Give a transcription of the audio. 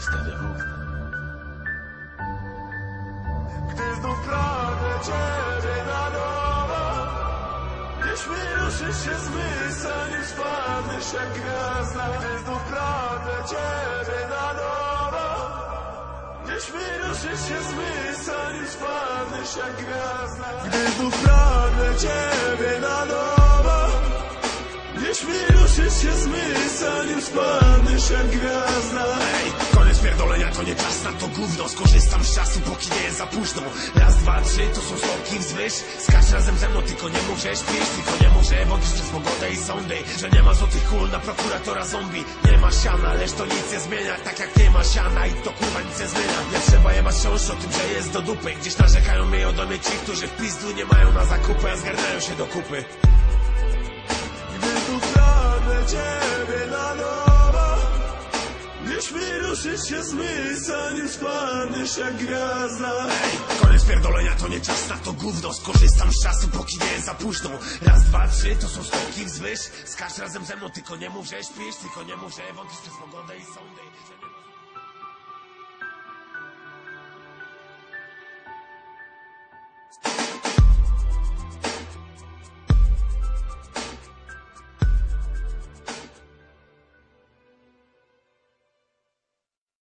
stawia okna. Gdy znów pragnę Ciebie na nowo, jeśli ruszysz się zmysł, nim spadniesz jak gwiazda. Gdy znów pragnę Ciebie na nowo, jeśli ruszysz się zmysł, nim spadniesz jak gwiazda. Gdy znów pragnę Ciebie na nowo, jeśli ruszysz się zmysł, nim spadniesz jak gwiazda to nie czas na to gówno. Skorzystam z czasu, póki nie jest za późno. Raz, dwa, trzy, to są skoki wzwyż. Skacz razem ze mną, tylko nie mów, że śpisz Tylko nie mów, że wątpisz przez pogodę i sądy Że nie ma złotych kul na prokuratora zombie. Nie ma siana, lecz to nic nie zmienia. Tak jak nie ma siana i to kurwa nic nie zmienia. Nie trzeba jebać książ o tym, że jest do dupy. Gdzieś narzekają mnie ode mnie ci, którzy w pizdu nie mają na zakupy A zgarniają się do kupy cię zmysa, nim spadniesz jak gwiazda. Ej, koniec pierdolenia to nie czas na to gówno. Skorzystam z czasu, póki nie jest za późno. Raz, dwa, trzy, to są skoki wzwyż. Skacz razem ze mną, tylko nie mów, że śpisz Tylko nie mów, że wątpisz przez pogodę i sądy.